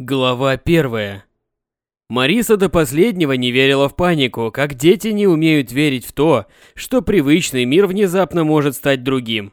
Глава первая. Мариса до последнего не верила в панику, как дети не умеют верить в то, что привычный мир внезапно может стать другим.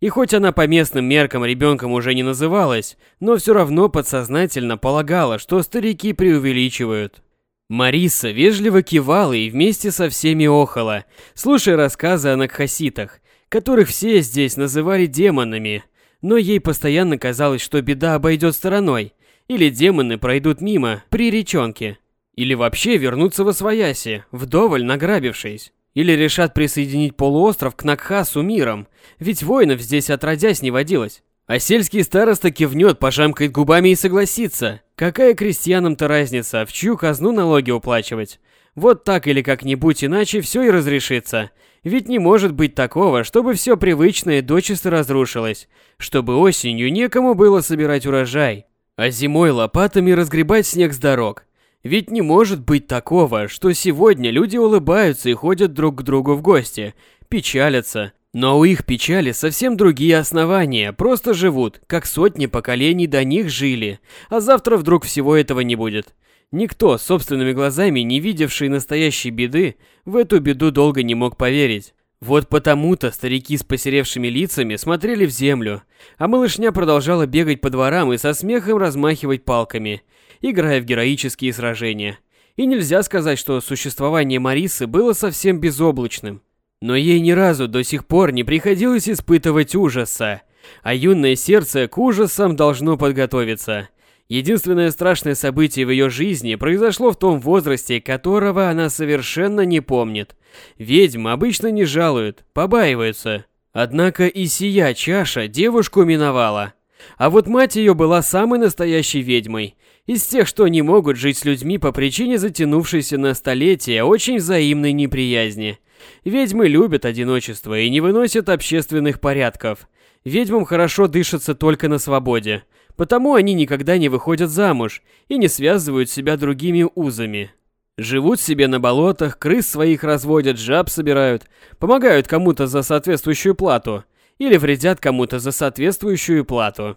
И хоть она по местным меркам ребенком уже не называлась, но все равно подсознательно полагала, что старики преувеличивают. Мариса вежливо кивала и вместе со всеми охала, слушая рассказы о накхаситах, которых все здесь называли демонами, но ей постоянно казалось, что беда обойдет стороной, или демоны пройдут мимо при речонке. Или вообще вернутся во свояси, вдоволь награбившись. Или решат присоединить полуостров к Накхасу миром, ведь воинов здесь отродясь не водилось. А сельский староста кивнет, пожамкает губами и согласится. Какая крестьянам-то разница, в чью казну налоги уплачивать? Вот так или как-нибудь иначе все и разрешится. Ведь не может быть такого, чтобы все привычное дочисто разрушилось, чтобы осенью некому было собирать урожай, а зимой лопатами разгребать снег с дорог. Ведь не может быть такого, что сегодня люди улыбаются и ходят друг к другу в гости, печалятся. Но у их печали совсем другие основания, просто живут, как сотни поколений до них жили, а завтра вдруг всего этого не будет. Никто, собственными глазами не видевший настоящей беды, в эту беду долго не мог поверить. Вот потому-то старики с посеревшими лицами смотрели в землю, а малышня продолжала бегать по дворам и со смехом размахивать палками, играя в героические сражения. И нельзя сказать, что существование Марисы было совсем безоблачным. Но ей ни разу до сих пор не приходилось испытывать ужаса, а юное сердце к ужасам должно подготовиться. Единственное страшное событие в ее жизни произошло в том возрасте, которого она совершенно не помнит. Ведьм обычно не жалуют, побаиваются. Однако и сия чаша девушку миновала. А вот мать ее была самой настоящей ведьмой. Из тех, что не могут жить с людьми по причине затянувшейся на столетия очень взаимной неприязни. Ведьмы любят одиночество и не выносят общественных порядков. Ведьмам хорошо дышится только на свободе. Потому они никогда не выходят замуж и не связывают себя другими узами. Живут себе на болотах, крыс своих разводят, жаб собирают, помогают кому-то за соответствующую плату или вредят кому-то за соответствующую плату.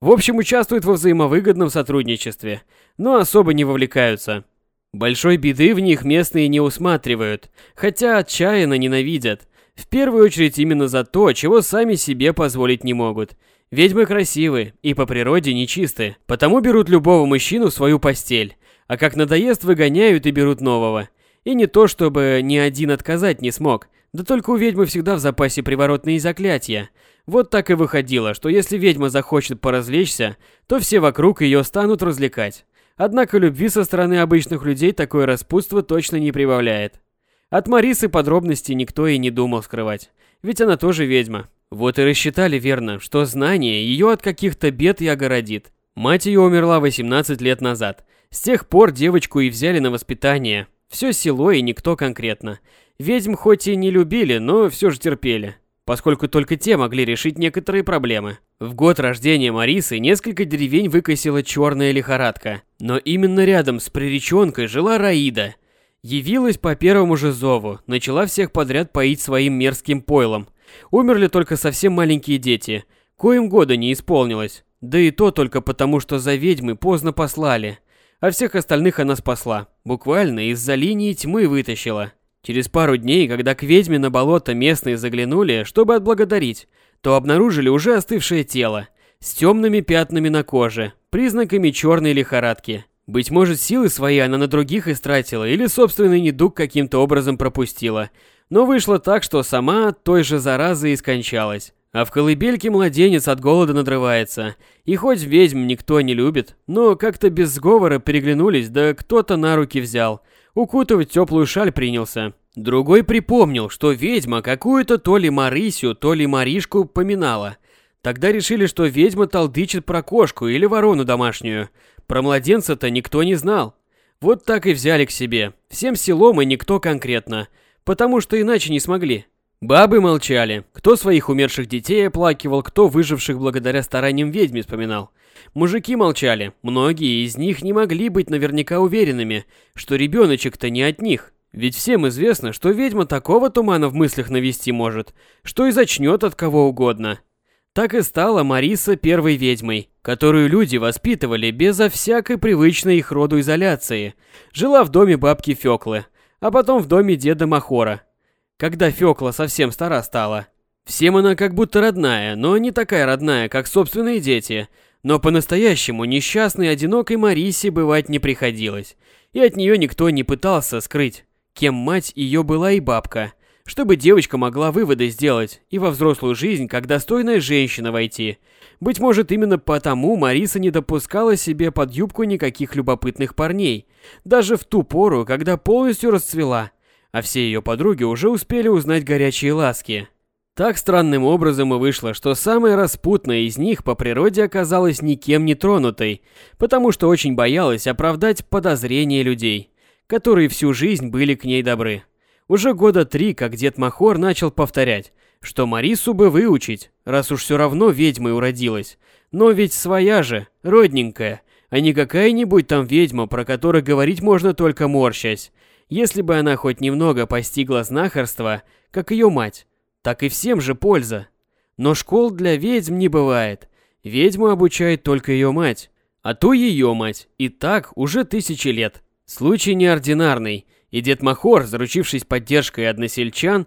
В общем, участвуют во взаимовыгодном сотрудничестве, но особо не вовлекаются. Большой беды в них местные не усматривают, хотя отчаянно ненавидят. В первую очередь именно за то, чего сами себе позволить не могут – Ведьмы красивы и по природе нечисты, потому берут любого мужчину в свою постель, а как надоест выгоняют и берут нового. И не то, чтобы ни один отказать не смог, да только у ведьмы всегда в запасе приворотные заклятия. Вот так и выходило, что если ведьма захочет поразвлечься, то все вокруг ее станут развлекать. Однако любви со стороны обычных людей такое распутство точно не прибавляет. От Марисы подробностей никто и не думал скрывать, ведь она тоже ведьма. Вот и рассчитали верно, что знание ее от каких-то бед и огородит. Мать ее умерла 18 лет назад. С тех пор девочку и взяли на воспитание. Все село и никто конкретно. Ведьм хоть и не любили, но все же терпели, поскольку только те могли решить некоторые проблемы. В год рождения Марисы несколько деревень выкосила черная лихорадка. Но именно рядом с приреченкой жила Раида. Явилась по первому же зову, начала всех подряд поить своим мерзким пойлом – Умерли только совсем маленькие дети, коим года не исполнилось. Да и то только потому, что за ведьмы поздно послали. А всех остальных она спасла. Буквально из-за линии тьмы вытащила. Через пару дней, когда к ведьме на болото местные заглянули, чтобы отблагодарить, то обнаружили уже остывшее тело, с темными пятнами на коже, признаками черной лихорадки. Быть может, силы свои она на других истратила или собственный недуг каким-то образом пропустила – но вышло так, что сама той же заразой и скончалась. А в колыбельке младенец от голода надрывается. И хоть ведьм никто не любит, но как-то без сговора переглянулись, да кто-то на руки взял. Укутывать теплую шаль принялся. Другой припомнил, что ведьма какую-то то ли Марисю, то ли Маришку поминала. Тогда решили, что ведьма толдычит про кошку или ворону домашнюю. Про младенца-то никто не знал. Вот так и взяли к себе. Всем селом и никто конкретно потому что иначе не смогли. Бабы молчали. Кто своих умерших детей оплакивал, кто выживших благодаря стараниям ведьми вспоминал. Мужики молчали. Многие из них не могли быть наверняка уверенными, что ребеночек-то не от них. Ведь всем известно, что ведьма такого тумана в мыслях навести может, что и зачнет от кого угодно. Так и стала Мариса первой ведьмой, которую люди воспитывали безо всякой привычной их роду изоляции. Жила в доме бабки Фёклы, а потом в доме деда Махора. Когда Фёкла совсем стара стала. Всем она как будто родная, но не такая родная, как собственные дети. Но по-настоящему несчастной одинокой Марисе бывать не приходилось. И от нее никто не пытался скрыть, кем мать ее была и бабка – чтобы девочка могла выводы сделать и во взрослую жизнь как достойная женщина войти. Быть может, именно потому Мариса не допускала себе под юбку никаких любопытных парней, даже в ту пору, когда полностью расцвела, а все ее подруги уже успели узнать горячие ласки. Так странным образом и вышло, что самая распутная из них по природе оказалась никем не тронутой, потому что очень боялась оправдать подозрения людей, которые всю жизнь были к ней добры. Уже года три, как дед Махор начал повторять, что Марису бы выучить, раз уж все равно ведьмой уродилась. Но ведь своя же, родненькая, а не какая-нибудь там ведьма, про которую говорить можно только морщась. Если бы она хоть немного постигла знахарство, как ее мать, так и всем же польза. Но школ для ведьм не бывает. Ведьму обучает только ее мать, а то ее мать, и так уже тысячи лет. Случай неординарный – и дед Махор, заручившись поддержкой односельчан,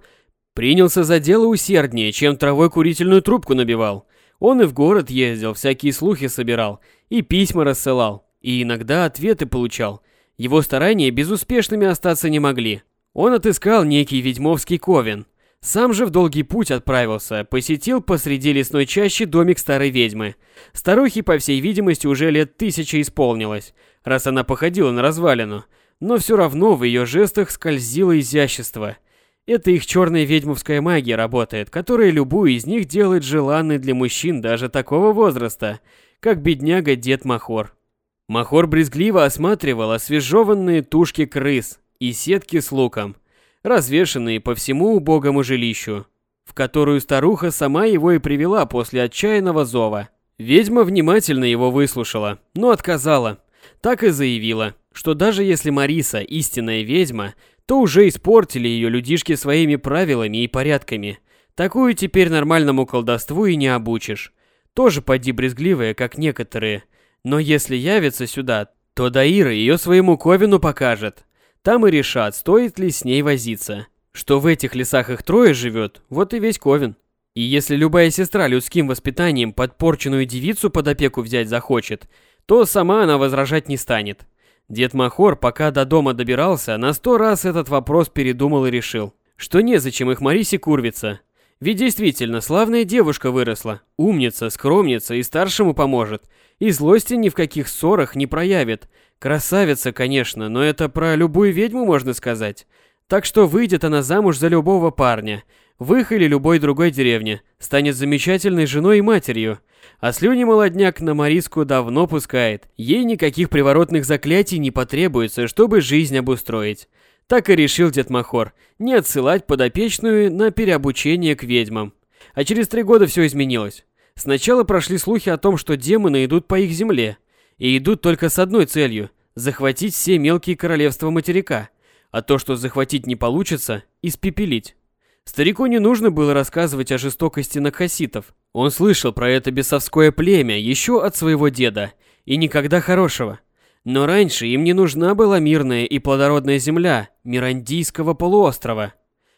принялся за дело усерднее, чем травой курительную трубку набивал. Он и в город ездил, всякие слухи собирал, и письма рассылал, и иногда ответы получал. Его старания безуспешными остаться не могли. Он отыскал некий ведьмовский ковен. Сам же в долгий путь отправился, посетил посреди лесной чащи домик старой ведьмы. Старухе, по всей видимости, уже лет тысяча исполнилось, раз она походила на развалину – но все равно в ее жестах скользило изящество. Это их черная ведьмовская магия работает, которая любую из них делает желанной для мужчин даже такого возраста, как бедняга дед Махор. Махор брезгливо осматривал освежеванные тушки крыс и сетки с луком, развешанные по всему убогому жилищу, в которую старуха сама его и привела после отчаянного зова. Ведьма внимательно его выслушала, но отказала, так и заявила – что даже если Мариса истинная ведьма, то уже испортили ее людишки своими правилами и порядками. Такую теперь нормальному колдовству и не обучишь. Тоже поди брезгливая, как некоторые. Но если явится сюда, то Даира ее своему Ковину покажет. Там и решат, стоит ли с ней возиться. Что в этих лесах их трое живет, вот и весь Ковен. И если любая сестра людским воспитанием подпорченную девицу под опеку взять захочет, то сама она возражать не станет. Дед Махор, пока до дома добирался, на сто раз этот вопрос передумал и решил, что незачем их Марисе курвиться. Ведь действительно, славная девушка выросла, умница, скромница и старшему поможет, и злости ни в каких ссорах не проявит. Красавица, конечно, но это про любую ведьму можно сказать. Так что выйдет она замуж за любого парня, в их или любой другой деревне, станет замечательной женой и матерью. А слюни молодняк на Мариску давно пускает. Ей никаких приворотных заклятий не потребуется, чтобы жизнь обустроить. Так и решил дед Махор, не отсылать подопечную на переобучение к ведьмам. А через три года все изменилось. Сначала прошли слухи о том, что демоны идут по их земле. И идут только с одной целью – захватить все мелкие королевства материка. А то, что захватить не получится – испепелить. Старику не нужно было рассказывать о жестокости накхаситов. Он слышал про это бесовское племя еще от своего деда, и никогда хорошего. Но раньше им не нужна была мирная и плодородная земля Мирандийского полуострова.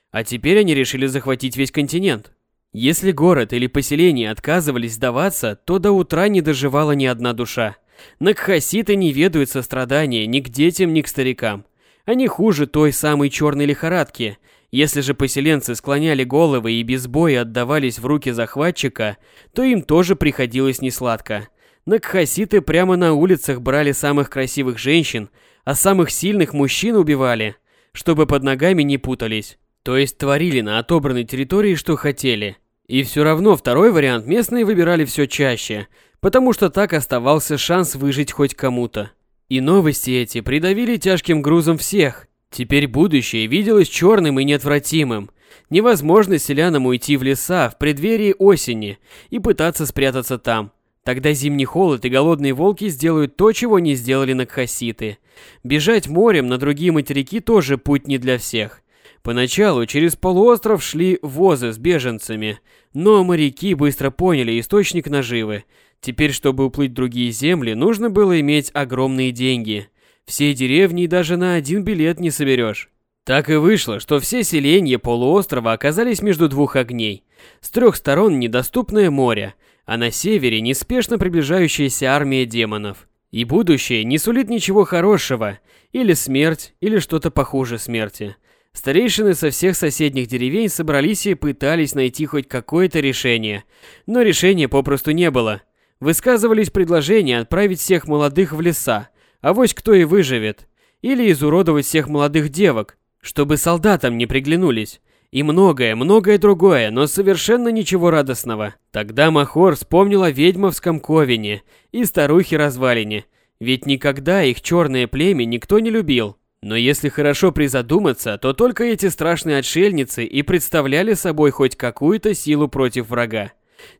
А теперь они решили захватить весь континент. Если город или поселение отказывались сдаваться, то до утра не доживала ни одна душа. Накхаситы не ведают сострадания ни к детям, ни к старикам. Они хуже той самой черной лихорадки – если же поселенцы склоняли головы и без боя отдавались в руки захватчика, то им тоже приходилось несладко. Накхаситы прямо на улицах брали самых красивых женщин, а самых сильных мужчин убивали, чтобы под ногами не путались. То есть творили на отобранной территории, что хотели. И все равно второй вариант местные выбирали все чаще, потому что так оставался шанс выжить хоть кому-то. И новости эти придавили тяжким грузом всех, Теперь будущее виделось черным и неотвратимым. Невозможно селянам уйти в леса в преддверии осени и пытаться спрятаться там. Тогда зимний холод и голодные волки сделают то, чего не сделали накхаситы. Бежать морем на другие материки тоже путь не для всех. Поначалу через полуостров шли возы с беженцами, но моряки быстро поняли источник наживы. Теперь, чтобы уплыть в другие земли, нужно было иметь огромные деньги. Все деревни даже на один билет не соберешь. Так и вышло, что все селения полуострова оказались между двух огней. С трех сторон недоступное море, а на севере неспешно приближающаяся армия демонов. И будущее не сулит ничего хорошего, или смерть, или что-то похуже смерти. Старейшины со всех соседних деревень собрались и пытались найти хоть какое-то решение, но решения попросту не было. Высказывались предложения отправить всех молодых в леса, а вось кто и выживет, или изуродовать всех молодых девок, чтобы солдатам не приглянулись. И многое, многое другое, но совершенно ничего радостного. Тогда Махор вспомнил о ведьмовском ковине и старухе-развалине, ведь никогда их черное племя никто не любил. Но если хорошо призадуматься, то только эти страшные отшельницы и представляли собой хоть какую-то силу против врага.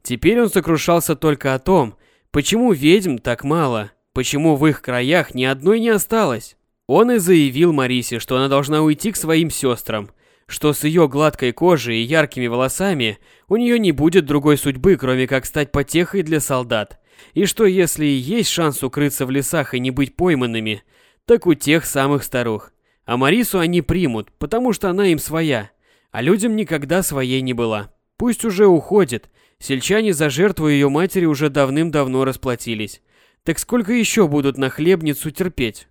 Теперь он сокрушался только о том, почему ведьм так мало, почему в их краях ни одной не осталось. Он и заявил Марисе, что она должна уйти к своим сестрам – что с ее гладкой кожей и яркими волосами у нее не будет другой судьбы, кроме как стать потехой для солдат, и что если есть шанс укрыться в лесах и не быть пойманными, так у тех самых старух. А Марису они примут, потому что она им своя, а людям никогда своей не была. Пусть уже уходит, сельчане за жертву ее матери уже давным-давно расплатились. Так сколько еще будут на хлебницу терпеть?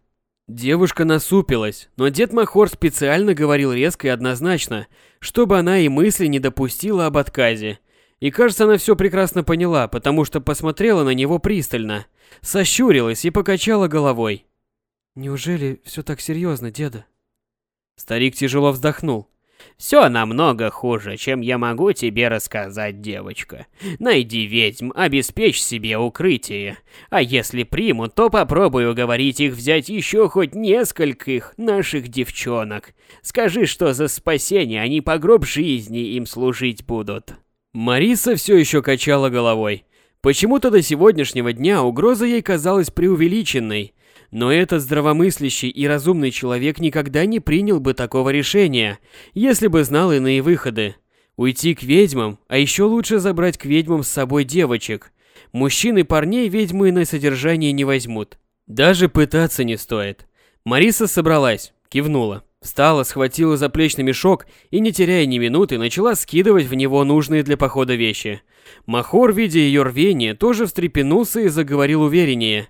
Девушка насупилась, но дед Махор специально говорил резко и однозначно, чтобы она и мысли не допустила об отказе. И кажется, она все прекрасно поняла, потому что посмотрела на него пристально, сощурилась и покачала головой. «Неужели все так серьезно, деда?» Старик тяжело вздохнул. Все намного хуже, чем я могу тебе рассказать, девочка. Найди ведьм, обеспечь себе укрытие. А если примут, то попробуй уговорить их взять еще хоть нескольких наших девчонок. Скажи, что за спасение они по гроб жизни им служить будут. Мариса все еще качала головой. Почему-то до сегодняшнего дня угроза ей казалась преувеличенной. Но этот здравомыслящий и разумный человек никогда не принял бы такого решения, если бы знал иные выходы. Уйти к ведьмам, а еще лучше забрать к ведьмам с собой девочек. Мужчин и парней ведьмы на содержание не возьмут. Даже пытаться не стоит. Мариса собралась, кивнула. Встала, схватила заплечный мешок и, не теряя ни минуты, начала скидывать в него нужные для похода вещи. Махор, видя ее рвение, тоже встрепенулся и заговорил увереннее.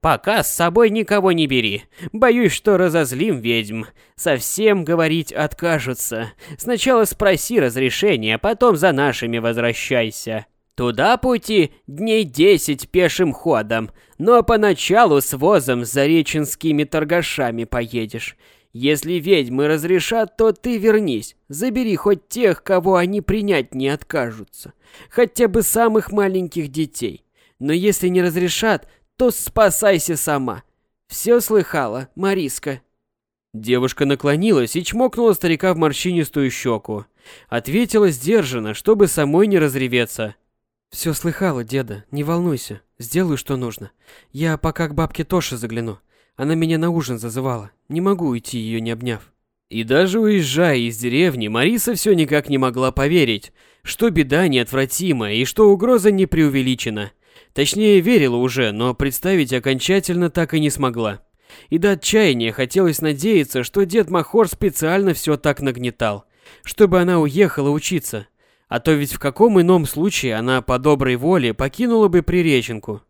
Пока с собой никого не бери. Боюсь, что разозлим ведьм. Совсем говорить откажутся. Сначала спроси разрешения, потом за нашими возвращайся. Туда пути дней десять пешим ходом, но поначалу с возом за реченскими торгашами поедешь. Если ведьмы разрешат, то ты вернись. Забери хоть тех, кого они принять не откажутся. Хотя бы самых маленьких детей. Но если не разрешат, то спасайся сама. Все слыхала, Мариска?» Девушка наклонилась и чмокнула старика в морщинистую щеку. Ответила сдержанно, чтобы самой не разреветься. «Все слыхала, деда, не волнуйся, сделаю, что нужно. Я пока к бабке Тоше загляну. Она меня на ужин зазывала, не могу уйти ее не обняв». И даже уезжая из деревни, Мариса все никак не могла поверить, что беда неотвратима и что угроза не преувеличена. Точнее, верила уже, но представить окончательно так и не смогла. И до отчаяния хотелось надеяться, что дед Махор специально все так нагнетал, чтобы она уехала учиться. А то ведь в каком ином случае она по доброй воле покинула бы Приреченку.